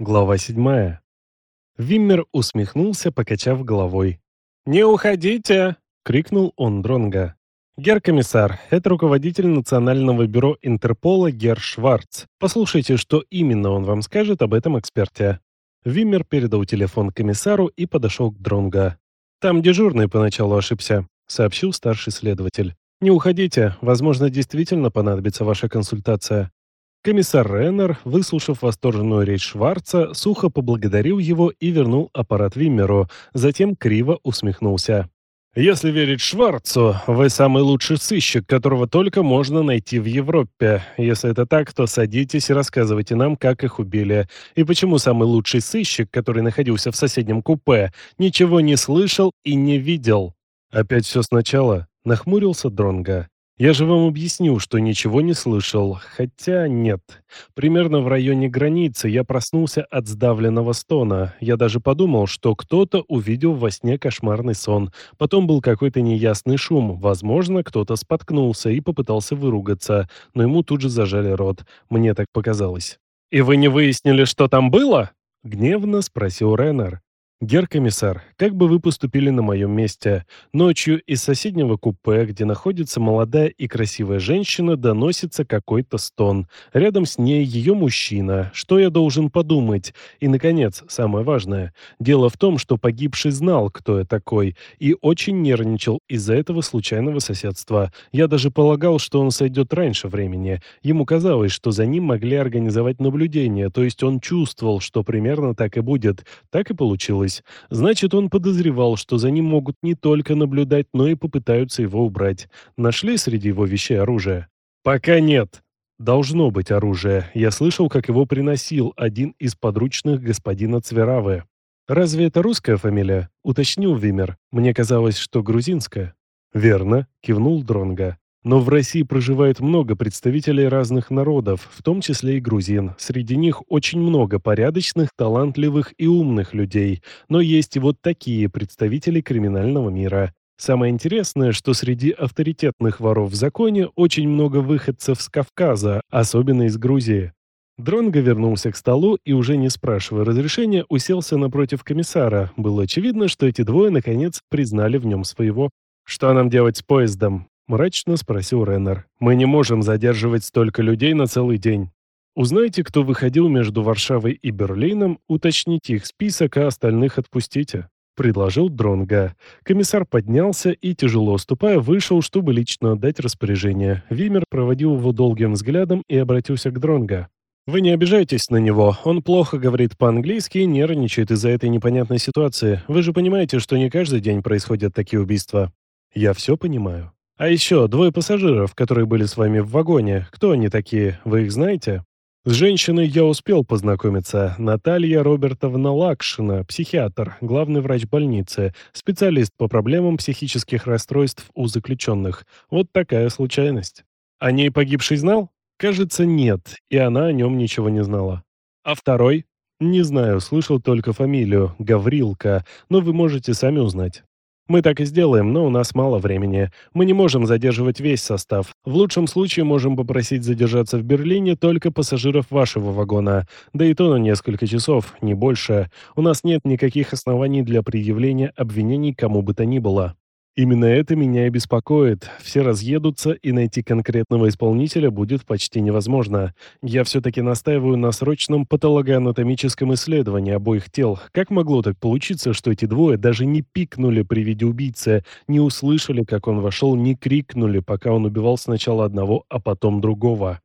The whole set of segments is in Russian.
Глава 7. Виммер усмехнулся, покачав головой. «Не уходите!» — крикнул он Дронга. «Гер-комиссар, это руководитель Национального бюро Интерпола Гер Шварц. Послушайте, что именно он вам скажет об этом эксперте». Виммер передал телефон комиссару и подошел к Дронга. «Там дежурный поначалу ошибся», — сообщил старший следователь. «Не уходите, возможно, действительно понадобится ваша консультация». Комиссар Реннер, выслушав восторженную речь Шварца, сухо поблагодарил его и вернул аппарат Виммеру, затем криво усмехнулся. «Если верить Шварцу, вы самый лучший сыщик, которого только можно найти в Европе. Если это так, то садитесь и рассказывайте нам, как их убили. И почему самый лучший сыщик, который находился в соседнем купе, ничего не слышал и не видел?» «Опять все сначала?» — нахмурился Дронга. Я же вам объяснил, что ничего не слышал. Хотя нет. Примерно в районе границы я проснулся от сдавленного стона. Я даже подумал, что кто-то увидел во сне кошмарный сон. Потом был какой-то неясный шум. Возможно, кто-то споткнулся и попытался выругаться, но ему тут же зажали рот. Мне так показалось. «И вы не выяснили, что там было?» — гневно спросил Реннер. «Гер-комиссар, как бы вы поступили на моем месте? Ночью из соседнего купе, где находится молодая и красивая женщина, доносится какой-то стон. Рядом с ней ее мужчина. Что я должен подумать? И, наконец, самое важное. Дело в том, что погибший знал, кто я такой, и очень нервничал из-за этого случайного соседства. Я даже полагал, что он сойдет раньше времени. Ему казалось, что за ним могли организовать наблюдение, то есть он чувствовал, что примерно так и будет. Так и получилось случилось. Значит, он подозревал, что за ним могут не только наблюдать, но и попытаются его убрать. Нашли среди его вещей оружие? Пока нет. Должно быть оружие. Я слышал, как его приносил один из подручных господина Цверавы. «Разве это русская фамилия?» — уточнил Вимер. «Мне казалось, что грузинская». «Верно», — кивнул Дронга. Но в России проживает много представителей разных народов, в том числе и грузин. Среди них очень много порядочных, талантливых и умных людей. Но есть и вот такие представители криминального мира. Самое интересное, что среди авторитетных воров в законе очень много выходцев с Кавказа, особенно из Грузии. Дронго вернулся к столу и, уже не спрашивая разрешения, уселся напротив комиссара. Было очевидно, что эти двое, наконец, признали в нем своего. «Что нам делать с поездом?» — мрачно спросил Реннер. «Мы не можем задерживать столько людей на целый день. Узнайте, кто выходил между Варшавой и Берлином, уточните их список, а остальных отпустите», — предложил Дронга. Комиссар поднялся и, тяжело ступая, вышел, чтобы лично отдать распоряжение. Вимер проводил его долгим взглядом и обратился к Дронга. «Вы не обижайтесь на него. Он плохо говорит по-английски и нервничает из-за этой непонятной ситуации. Вы же понимаете, что не каждый день происходят такие убийства». «Я все понимаю», а еще двое пассажиров, которые были с вами в вагоне. Кто они такие? Вы их знаете? С женщиной я успел познакомиться. Наталья Робертовна Лакшина, психиатр, главный врач больницы, специалист по проблемам психических расстройств у заключенных. Вот такая случайность. О ней погибший знал? Кажется, нет, и она о нем ничего не знала. А второй? Не знаю, слышал только фамилию, Гаврилка, но вы можете сами узнать. Мы так и сделаем, но у нас мало времени. Мы не можем задерживать весь состав. В лучшем случае можем попросить задержаться в Берлине только пассажиров вашего вагона. Да и то на несколько часов, не больше. У нас нет никаких оснований для предъявления обвинений кому бы то ни было. Именно это меня и беспокоит. Все разъедутся, и найти конкретного исполнителя будет почти невозможно. Я все-таки настаиваю на срочном патологоанатомическом исследовании обоих тел. Как могло так получиться, что эти двое даже не пикнули при виде убийцы, не услышали, как он вошел, не крикнули, пока он убивал сначала одного, а потом другого?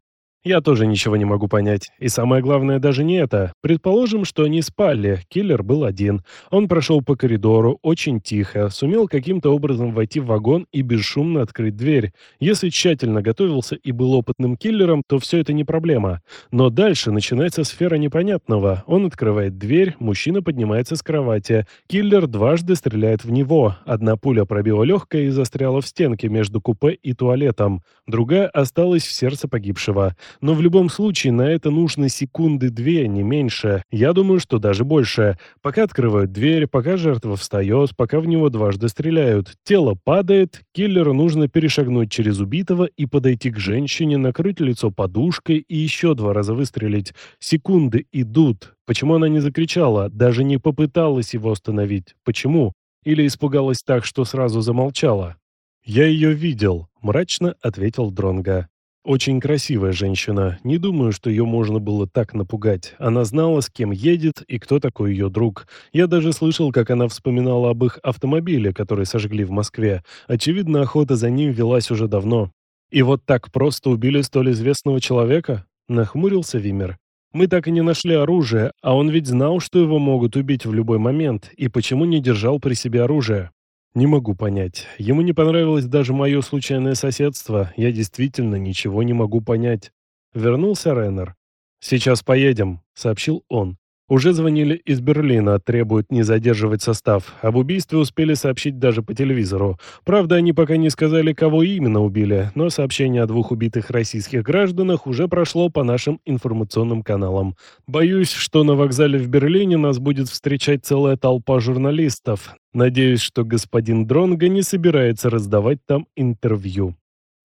Я тоже ничего не могу понять. И самое главное даже не это. Предположим, что они спали, киллер был один. Он прошел по коридору, очень тихо, сумел каким-то образом войти в вагон и бесшумно открыть дверь. Если тщательно готовился и был опытным киллером, то все это не проблема. Но дальше начинается сфера непонятного. Он открывает дверь, мужчина поднимается с кровати. Киллер дважды стреляет в него. Одна пуля пробила легкое и застряла в стенке между купе и туалетом. Другая осталась в сердце погибшего. Но в любом случае на это нужно секунды две, не меньше. Я думаю, что даже больше. Пока открывают дверь, пока жертва встает, пока в него дважды стреляют. Тело падает, киллеру нужно перешагнуть через убитого и подойти к женщине, накрыть лицо подушкой и еще два раза выстрелить. Секунды идут. Почему она не закричала, даже не попыталась его остановить? Почему? Или испугалась так, что сразу замолчала? «Я ее видел», — мрачно ответил Дронга. «Очень красивая женщина. Не думаю, что ее можно было так напугать. Она знала, с кем едет и кто такой ее друг. Я даже слышал, как она вспоминала об их автомобиле, который сожгли в Москве. Очевидно, охота за ним велась уже давно. И вот так просто убили столь известного человека?» — нахмурился Вимер. «Мы так и не нашли оружие, а он ведь знал, что его могут убить в любой момент, и почему не держал при себе оружие?» Не могу понять. Ему не понравилось даже мое случайное соседство. Я действительно ничего не могу понять. Вернулся Реннер. «Сейчас поедем», — сообщил он. Уже звонили из Берлина, требуют не задерживать состав. Об убийстве успели сообщить даже по телевизору. Правда, они пока не сказали, кого именно убили, но сообщение о двух убитых российских гражданах уже прошло по нашим информационным каналам. Боюсь, что на вокзале в Берлине нас будет встречать целая толпа журналистов. Надеюсь, что господин Дронго не собирается раздавать там интервью.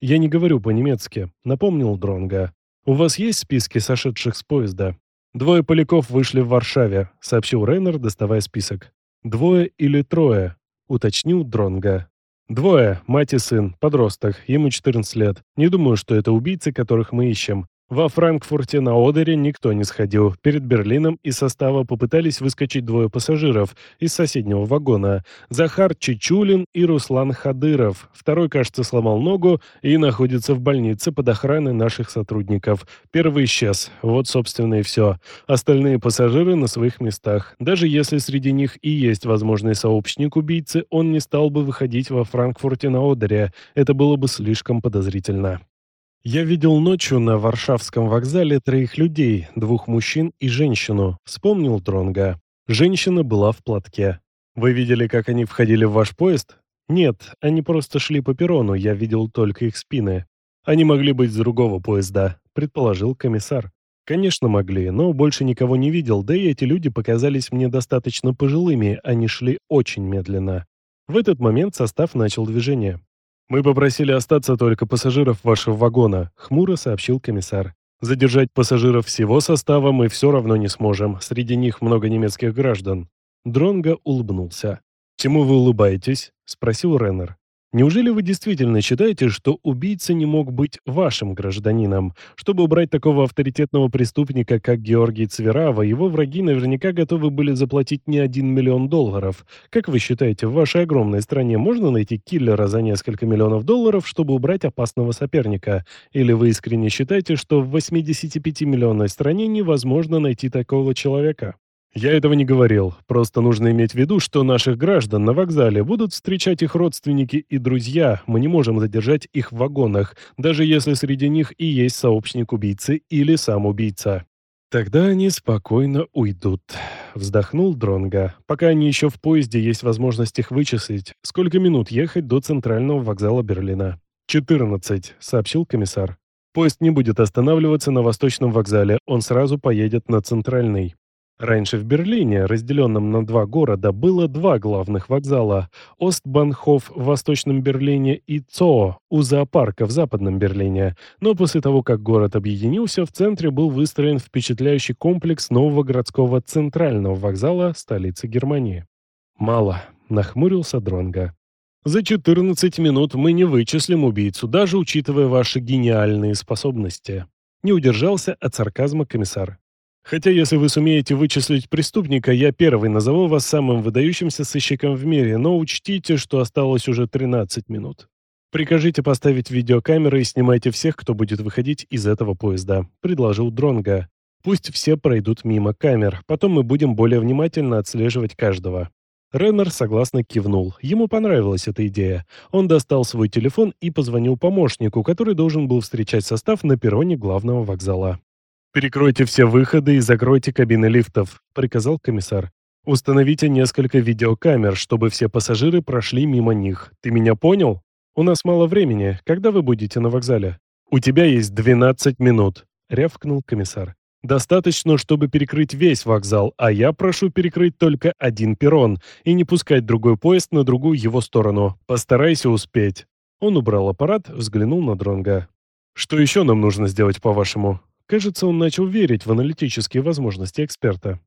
«Я не говорю по-немецки», — напомнил Дронго. «У вас есть списки сошедших с поезда?» «Двое поляков вышли в Варшаве», — сообщил Рейнер, доставая список. «Двое или трое?» — уточнил Дронга. «Двое, мать и сын, подросток, ему 14 лет. Не думаю, что это убийцы, которых мы ищем. Во Франкфурте на Одере никто не сходил. Перед Берлином из состава попытались выскочить двое пассажиров из соседнего вагона. Захар Чечулин и Руслан Хадыров. Второй, кажется, сломал ногу и находится в больнице под охраной наших сотрудников. Первый исчез. Вот, собственно, и все. Остальные пассажиры на своих местах. Даже если среди них и есть возможный сообщник убийцы, он не стал бы выходить во Франкфурте на Одере. Это было бы слишком подозрительно. Я видел ночью на Варшавском вокзале троих людей, двух мужчин и женщину, вспомнил Дронга. Женщина была в платке. Вы видели, как они входили в ваш поезд? Нет, они просто шли по перрону, я видел только их спины. Они могли быть с другого поезда, предположил комиссар. Конечно, могли, но больше никого не видел, да и эти люди показались мне достаточно пожилыми, они шли очень медленно. В этот момент состав начал движение. «Мы попросили остаться только пассажиров вашего вагона», — хмуро сообщил комиссар. «Задержать пассажиров всего состава мы все равно не сможем. Среди них много немецких граждан». Дронго улыбнулся. «Чему вы улыбаетесь?» — спросил Реннер. Неужели вы действительно считаете, что убийца не мог быть вашим гражданином? Чтобы убрать такого авторитетного преступника, как Георгий Цверава, его враги наверняка готовы были заплатить не один миллион долларов. Как вы считаете, в вашей огромной стране можно найти киллера за несколько миллионов долларов, чтобы убрать опасного соперника? Или вы искренне считаете, что в 85-миллионной стране невозможно найти такого человека? Я этого не говорил. Просто нужно иметь в виду, что наших граждан на вокзале будут встречать их родственники и друзья. Мы не можем задержать их в вагонах, даже если среди них и есть сообщник убийцы или сам убийца. Тогда они спокойно уйдут, вздохнул Дронга. Пока они еще в поезде, есть возможность их вычислить. Сколько минут ехать до центрального вокзала Берлина? «Четырнадцать», — сообщил комиссар. Поезд не будет останавливаться на восточном вокзале, он сразу поедет на центральный. Раньше в Берлине, разделенном на два города, было два главных вокзала – Остбанхоф в Восточном Берлине и ЦО у зоопарка в Западном Берлине. Но после того, как город объединился, в центре был выстроен впечатляющий комплекс нового городского центрального вокзала столицы Германии. «Мало», – нахмурился Дронга. «За 14 минут мы не вычислим убийцу, даже учитывая ваши гениальные способности». Не удержался от сарказма комиссар. Хотя, если вы сумеете вычислить преступника, я первый назову вас самым выдающимся сыщиком в мире, но учтите, что осталось уже 13 минут. Прикажите поставить видеокамеры и снимайте всех, кто будет выходить из этого поезда», — предложил Дронга. «Пусть все пройдут мимо камер, потом мы будем более внимательно отслеживать каждого». Реннер согласно кивнул. Ему понравилась эта идея. Он достал свой телефон и позвонил помощнику, который должен был встречать состав на перроне главного вокзала. «Перекройте все выходы и закройте кабины лифтов», — приказал комиссар. «Установите несколько видеокамер, чтобы все пассажиры прошли мимо них. Ты меня понял? У нас мало времени. Когда вы будете на вокзале?» «У тебя есть 12 минут», — рявкнул комиссар. «Достаточно, чтобы перекрыть весь вокзал, а я прошу перекрыть только один перрон и не пускать другой поезд на другую его сторону. Постарайся успеть». Он убрал аппарат, взглянул на Дронга. «Что еще нам нужно сделать, по-вашему?» Кажется, он начал верить в аналитические возможности эксперта.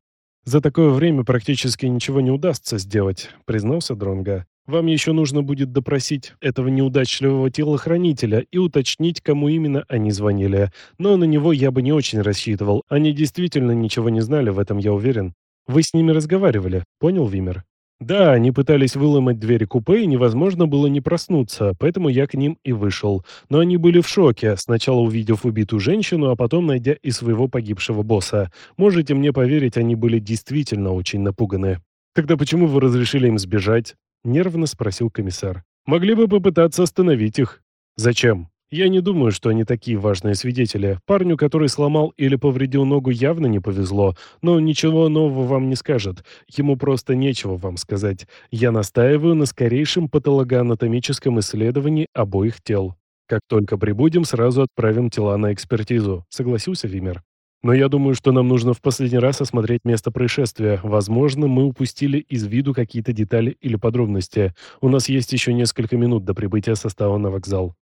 «За такое время практически ничего не удастся сделать», — признался Дронга. Вам еще нужно будет допросить этого неудачливого телохранителя и уточнить, кому именно они звонили. Но на него я бы не очень рассчитывал. Они действительно ничего не знали, в этом я уверен. Вы с ними разговаривали, понял Вимер? Да, они пытались выломать двери купе, и невозможно было не проснуться, поэтому я к ним и вышел. Но они были в шоке, сначала увидев убитую женщину, а потом найдя и своего погибшего босса. Можете мне поверить, они были действительно очень напуганы. Тогда почему вы разрешили им сбежать? Нервно спросил комиссар. «Могли бы попытаться остановить их». «Зачем?» «Я не думаю, что они такие важные свидетели. Парню, который сломал или повредил ногу, явно не повезло, но ничего нового вам не скажет. Ему просто нечего вам сказать. Я настаиваю на скорейшем патологоанатомическом исследовании обоих тел. Как только прибудем, сразу отправим тела на экспертизу», — согласился Вимер. Но я думаю, что нам нужно в последний раз осмотреть место происшествия. Возможно, мы упустили из виду какие-то детали или подробности. У нас есть еще несколько минут до прибытия состава на вокзал».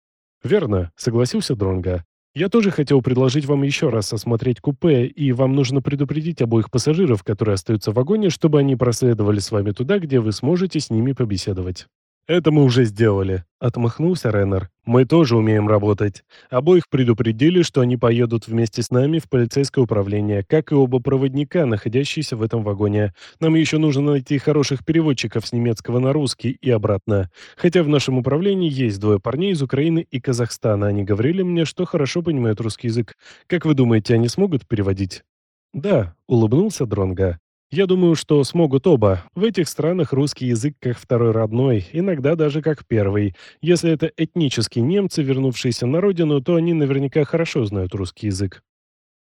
«Верно», — согласился Дронга. «Я тоже хотел предложить вам еще раз осмотреть купе, и вам нужно предупредить обоих пассажиров, которые остаются в вагоне, чтобы они проследовали с вами туда, где вы сможете с ними побеседовать». «Это мы уже сделали», — отмахнулся Реннер. «Мы тоже умеем работать. Обоих предупредили, что они поедут вместе с нами в полицейское управление, как и оба проводника, находящиеся в этом вагоне. Нам еще нужно найти хороших переводчиков с немецкого на русский и обратно. Хотя в нашем управлении есть двое парней из Украины и Казахстана. Они говорили мне, что хорошо понимают русский язык. Как вы думаете, они смогут переводить?» «Да», — улыбнулся Дронга. Я думаю, что смогут оба. В этих странах русский язык как второй родной, иногда даже как первый. Если это этнические немцы, вернувшиеся на родину, то они наверняка хорошо знают русский язык.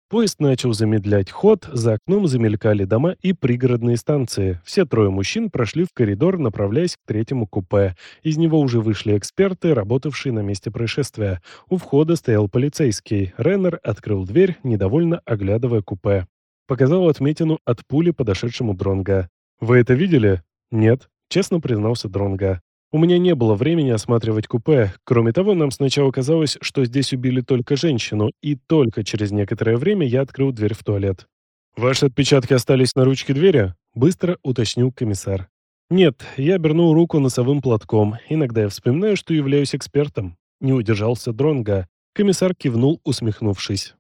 Поезд начал замедлять ход, за окном замелькали дома и пригородные станции. Все трое мужчин прошли в коридор, направляясь к третьему купе. Из него уже вышли эксперты, работавшие на месте происшествия. У входа стоял полицейский. Реннер открыл дверь, недовольно оглядывая купе. Показал отметину от пули подошедшему Дронга. «Вы это видели?» «Нет», — честно признался Дронга. «У меня не было времени осматривать купе. Кроме того, нам сначала казалось, что здесь убили только женщину, и только через некоторое время я открыл дверь в туалет». «Ваши отпечатки остались на ручке двери?» — быстро уточнил комиссар. «Нет, я обернул руку носовым платком. Иногда я вспоминаю, что являюсь экспертом». Не удержался Дронга. Комиссар кивнул, усмехнувшись.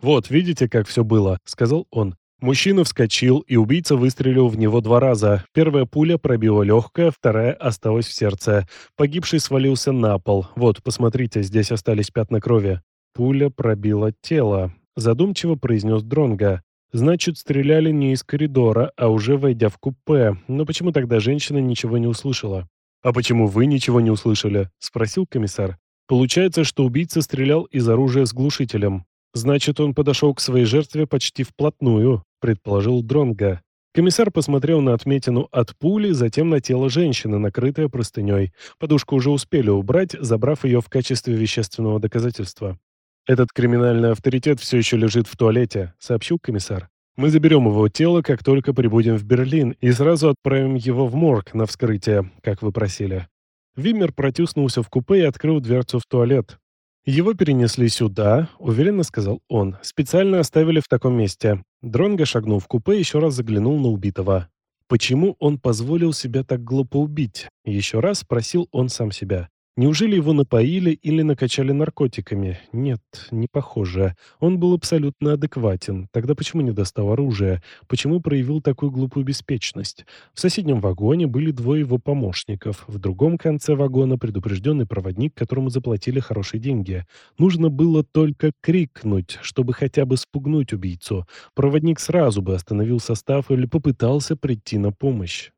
«Вот, видите, как все было», — сказал он. Мужчина вскочил, и убийца выстрелил в него два раза. Первая пуля пробила легкое, вторая осталась в сердце. Погибший свалился на пол. Вот, посмотрите, здесь остались пятна крови. Пуля пробила тело. Задумчиво произнес Дронга. Значит, стреляли не из коридора, а уже войдя в купе. Но почему тогда женщина ничего не услышала? «А почему вы ничего не услышали?» – спросил комиссар. «Получается, что убийца стрелял из оружия с глушителем. Значит, он подошел к своей жертве почти вплотную, предположил Дронга. Комиссар посмотрел на отметину от пули, затем на тело женщины, накрытое простыней. Подушку уже успели убрать, забрав ее в качестве вещественного доказательства. «Этот криминальный авторитет все еще лежит в туалете», — сообщил комиссар. «Мы заберем его тело, как только прибудем в Берлин, и сразу отправим его в морг на вскрытие, как вы просили». Виммер протиснулся в купе и открыл дверцу в туалет. «Его перенесли сюда», — уверенно сказал он. «Специально оставили в таком месте». Дронго шагнул в купе еще раз заглянул на убитого. Почему он позволил себя так глупо убить? Еще раз спросил он сам себя. Неужели его напоили или накачали наркотиками? Нет, не похоже. Он был абсолютно адекватен. Тогда почему не достал оружие? Почему проявил такую глупую беспечность? В соседнем вагоне были двое его помощников. В другом конце вагона предупрежденный проводник, которому заплатили хорошие деньги. Нужно было только крикнуть, чтобы хотя бы спугнуть убийцу. Проводник сразу бы остановил состав или попытался прийти на помощь.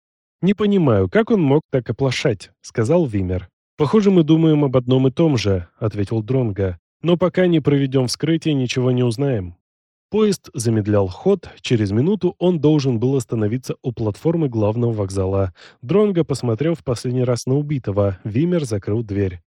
«Не понимаю, как он мог так оплошать», — сказал Вимер. «Похоже, мы думаем об одном и том же», — ответил Дронга. «Но пока не проведем вскрытие, ничего не узнаем». Поезд замедлял ход, через минуту он должен был остановиться у платформы главного вокзала. Дронго посмотрел в последний раз на убитого, Вимер закрыл дверь.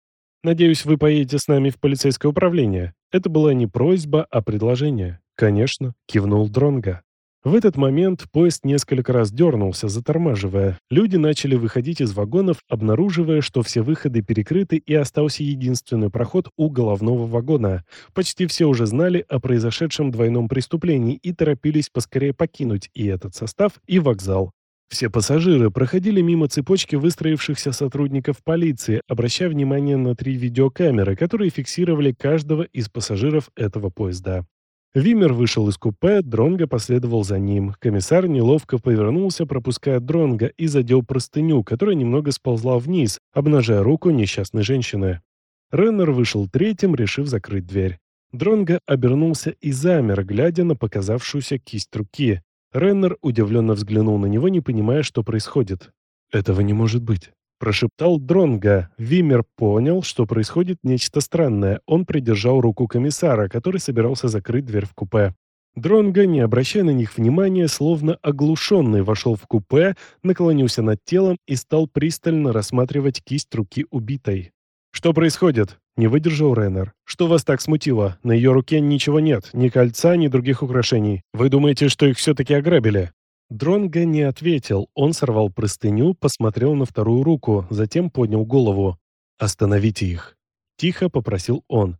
Надеюсь, вы поедете с нами в полицейское управление. Это была не просьба, а предложение. Конечно, кивнул Дронга. В этот момент поезд несколько раз дернулся, затормаживая. Люди начали выходить из вагонов, обнаруживая, что все выходы перекрыты и остался единственный проход у головного вагона. Почти все уже знали о произошедшем двойном преступлении и торопились поскорее покинуть и этот состав, и вокзал. Все пассажиры проходили мимо цепочки выстроившихся сотрудников полиции, обращая внимание на три видеокамеры, которые фиксировали каждого из пассажиров этого поезда. Вимер вышел из купе, Дронго последовал за ним. Комиссар неловко повернулся, пропуская Дронго, и задел простыню, которая немного сползла вниз, обнажая руку несчастной женщины. Реннер вышел третьим, решив закрыть дверь. Дронго обернулся и замер, глядя на показавшуюся кисть руки. Реннер удивленно взглянул на него, не понимая, что происходит. «Этого не может быть». Прошептал Дронга. Вимер понял, что происходит нечто странное. Он придержал руку комиссара, который собирался закрыть дверь в купе. Дронга, не обращая на них внимания, словно оглушенный, вошел в купе, наклонился над телом и стал пристально рассматривать кисть руки убитой. «Что происходит?» — не выдержал Реннер. «Что вас так смутило? На ее руке ничего нет, ни кольца, ни других украшений. Вы думаете, что их все-таки ограбили?» Дронго не ответил. Он сорвал простыню, посмотрел на вторую руку, затем поднял голову. «Остановите их!» Тихо попросил он.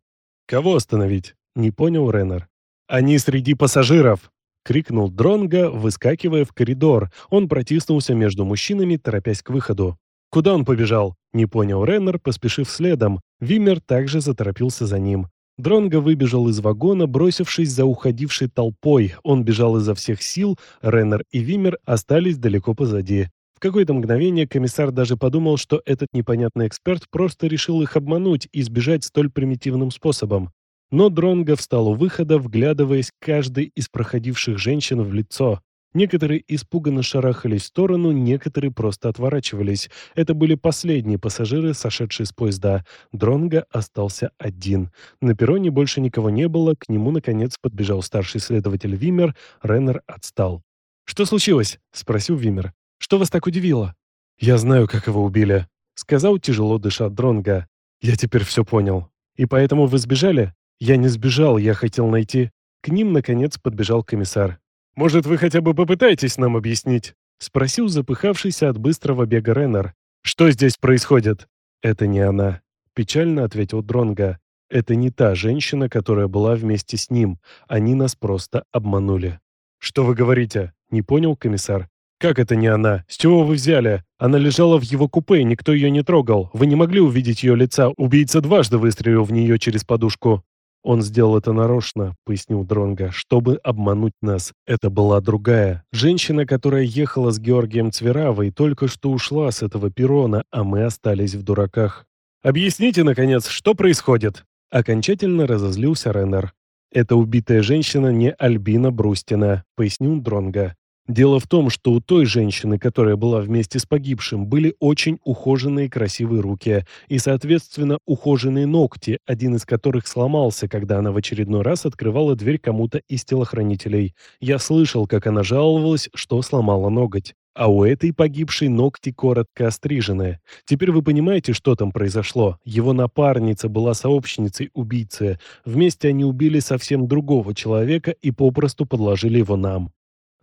«Кого остановить?» Не понял Реннер. «Они среди пассажиров!» Крикнул Дронго, выскакивая в коридор. Он протиснулся между мужчинами, торопясь к выходу. «Куда он побежал?» Не понял Реннер, поспешив следом. Вимер также заторопился за ним. Дронго выбежал из вагона, бросившись за уходившей толпой. Он бежал изо всех сил, Реннер и Вимер остались далеко позади. В какое-то мгновение комиссар даже подумал, что этот непонятный эксперт просто решил их обмануть и сбежать столь примитивным способом. Но Дронго встал у выхода, вглядываясь каждой из проходивших женщин в лицо. Некоторые испуганно шарахались в сторону, некоторые просто отворачивались. Это были последние пассажиры, сошедшие с поезда. Дронго остался один. На перроне больше никого не было, к нему, наконец, подбежал старший следователь Вимер. Реннер отстал. «Что случилось?» — спросил Вимер. «Что вас так удивило?» «Я знаю, как его убили», — сказал тяжело дыша Дронго. «Я теперь все понял. И поэтому вы сбежали?» «Я не сбежал, я хотел найти...» К ним, наконец, подбежал комиссар. «Может, вы хотя бы попытаетесь нам объяснить?» — спросил запыхавшийся от быстрого бега Реннер. «Что здесь происходит?» «Это не она», — печально ответил Дронга. «Это не та женщина, которая была вместе с ним. Они нас просто обманули». «Что вы говорите?» — не понял комиссар. «Как это не она? С чего вы взяли? Она лежала в его купе, никто ее не трогал. Вы не могли увидеть ее лица. Убийца дважды выстрелил в нее через подушку». «Он сделал это нарочно», — пояснил Дронга, «чтобы обмануть нас. Это была другая. Женщина, которая ехала с Георгием Цверавой, только что ушла с этого перрона, а мы остались в дураках». «Объясните, наконец, что происходит?» Окончательно разозлился Реннер. «Это убитая женщина не Альбина Брустина», — пояснил Дронга. Дело в том, что у той женщины, которая была вместе с погибшим, были очень ухоженные красивые руки и, соответственно, ухоженные ногти, один из которых сломался, когда она в очередной раз открывала дверь кому-то из телохранителей. Я слышал, как она жаловалась, что сломала ноготь. А у этой погибшей ногти коротко острижены. Теперь вы понимаете, что там произошло. Его напарница была сообщницей убийцы. Вместе они убили совсем другого человека и попросту подложили его нам.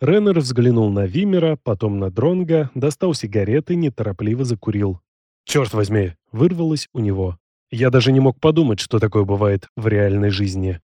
Реннер взглянул на Вимера, потом на Дронга, достал сигареты, неторопливо закурил. «Черт возьми!» — вырвалось у него. «Я даже не мог подумать, что такое бывает в реальной жизни».